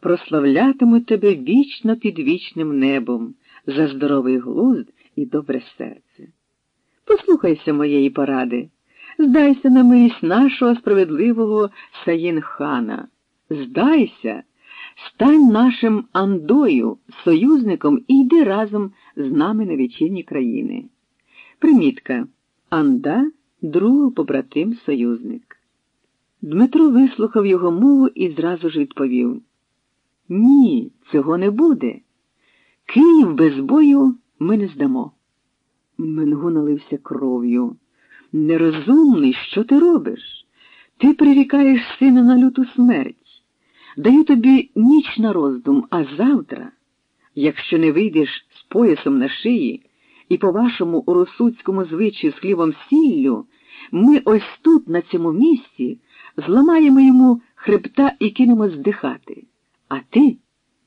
прославлятимуть тебе вічно під вічним небом за здоровий глузд і добре серце. Послухайся моєї поради, здайся на милість нашого справедливого Саїн-хана. Здайся, стань нашим Андою, союзником і йди разом з нами на вечірні країни. Примітка Анда другий побратим союзник. Дмитро вислухав його мову і зразу ж відповів Ні, цього не буде. Київ без бою ми не здамо. Менгу налився кров'ю. Нерозумний, що ти робиш? Ти прирікаєш сина на люту смерть. Даю тобі ніч на роздум, а завтра, якщо не вийдеш з поясом на шиї і по вашому уросуцькому звичаю з хлібом сіллю, ми ось тут, на цьому місці, зламаємо йому хребта і кинемо здихати. А ти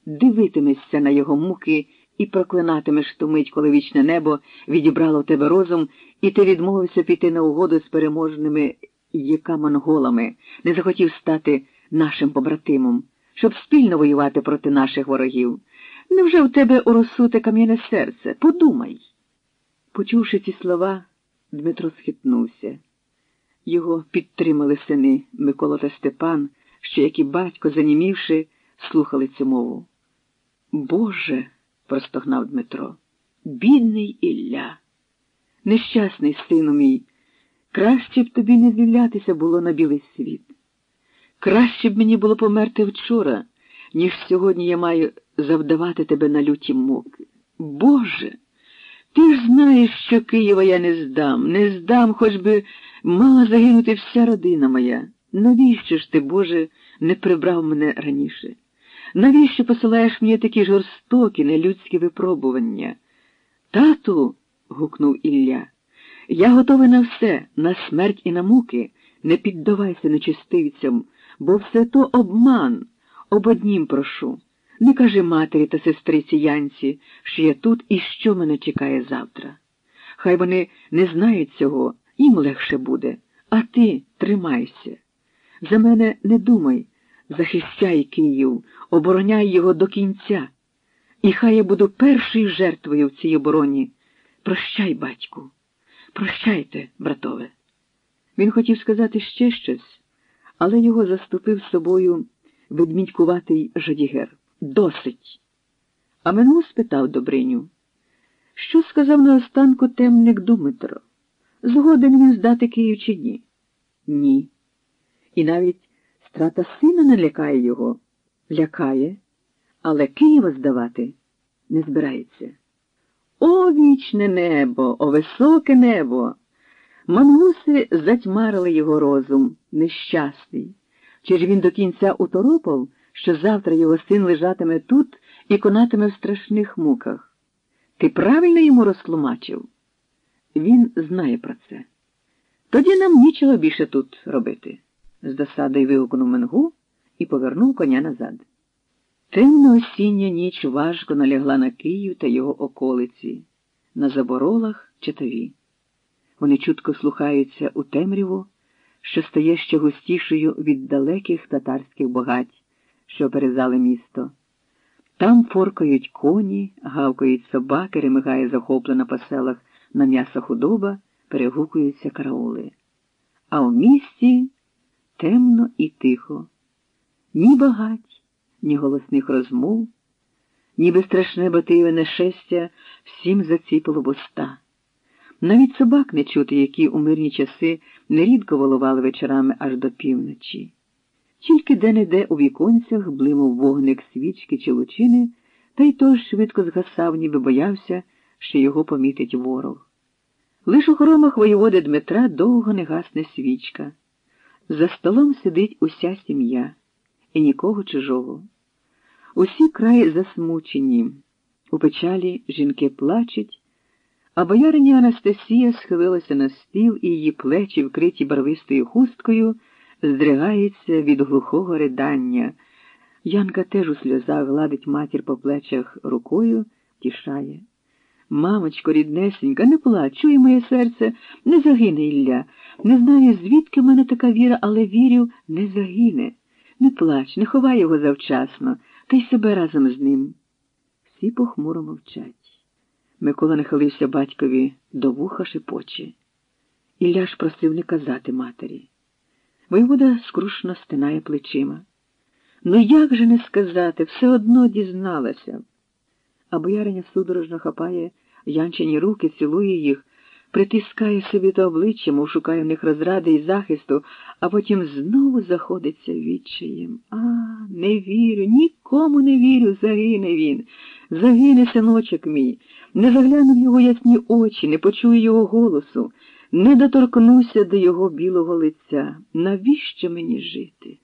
дивитимешся на його муки і проклинатимеш ту мить, коли вічне небо відібрало тебе розум, і ти відмовився піти на угоду з переможними яка монголами, не захотів стати нашим побратимом, щоб спільно воювати проти наших ворогів. Невже в тебе уросуте кам'яне серце? Подумай. Почувши ці слова, Дмитро схитнувся. Його підтримали сини Микола та Степан, що, як і батько, занімівши, слухали цю мову. Боже, простогнав Дмитро, бідний Ілля, нещасний сину мій, краще б тобі не з'являтися було на білий світ. Краще б мені було померти вчора, ніж сьогодні я маю завдавати тебе на люті муки. Боже, ти ж знаєш, що Києва я не здам, не здам, хоч би мала загинути вся родина моя. Навіщо ж ти, Боже, не прибрав мене раніше? Навіщо посилаєш мені такі жорстокі, нелюдські випробування? Тату, гукнув Ілля, я готовий на все, на смерть і на муки. Не піддавайся нечистивцям, бо все то обман. Об однім прошу. Не кажи матері та сестриці Янці, що я тут і що мене чекає завтра. Хай вони не знають цього, їм легше буде, а ти тримайся. За мене не думай, захищай Київ, обороняй його до кінця. І хай я буду першою жертвою в цій обороні. Прощай, батьку, прощайте, братове. Він хотів сказати ще щось, але його заступив собою ведмідькуватий жадігер. Досить. А Менгу спитав Добриню, що сказав на останку темник Думитро? Згоден він здати Київ чи ні? Ні. І навіть страта сина не лякає його. Лякає, але Києва здавати не збирається. О вічне небо, о високе небо! Мангуси затьмарили його розум, нещасний. Чи ж він до кінця уторопав, що завтра його син лежатиме тут і конатиме в страшних муках? Ти правильно йому розтлумачив? Він знає про це. Тоді нам нічого більше тут робити, з досадою вигукнув Менгу і повернув коня назад. Темна осіння ніч важко налягла на Київ та його околиці, на заборолах читові. Вони чутко слухаються у темряву, що стає ще густішою від далеких татарських богать, що перезали місто. Там форкають коні, гавкають собаки, ремигає захоплена по селах на м'ясо худоба, перегукуються караули. А в місті темно і тихо, ні багать, ні голосних розмов, ніби страшне бативе нешестя всім заціпило вуста. Навіть собак не чути, які у мирні часи нерідко волували вечорами аж до півночі. Тільки де-не-де у віконцях блимав вогник свічки чи лучини, та й той швидко згасав, ніби боявся, що його помітить ворог. Лиш у хоромах воєводи Дмитра довго не гасне свічка. За столом сидить уся сім'я і нікого чужого. Усі краї засмучені, у печалі жінки плачуть. А бояриня Анастасія схилилася на стіл, і її плечі, вкриті барвистою хусткою, здригаються від глухого ридання. Янка теж у сльозах гладить матір по плечах рукою, тішає. Мамочко, ріднесенька, не плач, чує моє серце, не загине Ілля. Не знаю, звідки в мене така віра, але вірю, не загине. Не плач, не ховай його завчасно. та й себе разом з ним. Всі похмуро мовчать. Микола нахилився батькові до вуха шепоче. Ілля ж просив не казати матері. Воєвода скрушно стинає плечима. Ну як же не сказати, все одно дізналася. А бояриня судорожно хапає янчині руки, цілує їх, притискає собі до обличчя, мов шукає в них розради і захисту, а потім знову заходиться відчаєм. А, не вірю, нікому не вірю, загине він, загине синочок мій, не загляну в його ясні очі, не почую його голосу, не доторкнуся до його білого лиця. Навіщо мені жити?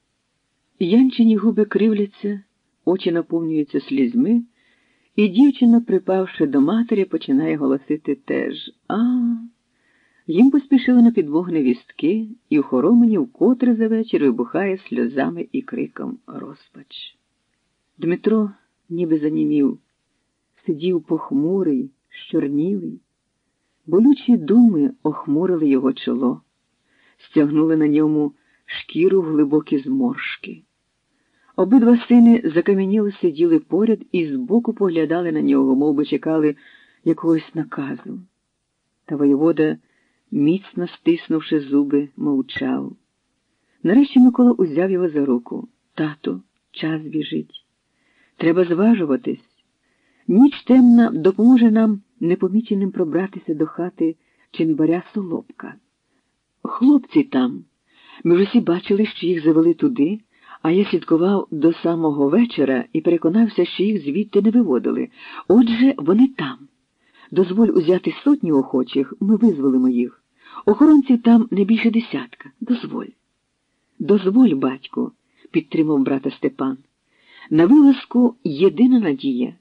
Янчині губи кривляться, очі наповнюються слізьми. І дівчина, припавши до матері, починає голосити теж А. Їм поспішили на підвог невістки, і у хоромені вкотре за вечір вибухає сльозами і криком розпач. Дмитро ніби занімів, сидів похмурий, щорнілий. Болючі думи охмурили його чоло, стягнули на ньому шкіру в глибокі зморшки. Обидва сини закам'яніли сиділи поряд і збоку поглядали на нього, мов би чекали якогось наказу. Та воєвода, міцно стиснувши зуби, мовчав. Нарешті Микола узяв його за руку. Тато, час біжить. Треба зважуватись. Ніч темна допоможе нам непоміченим пробратися до хати чинбаря Солобка. Хлопці там. Ми ж усі бачили, що їх завели туди. А я слідкував до самого вечора і переконався, що їх звідти не виводили. Отже, вони там. Дозволь узяти сотню охочих, ми визволимо їх. Охоронців там не більше десятка. Дозволь. Дозволь, батьку, підтримав брата Степан. На вилазку єдина надія.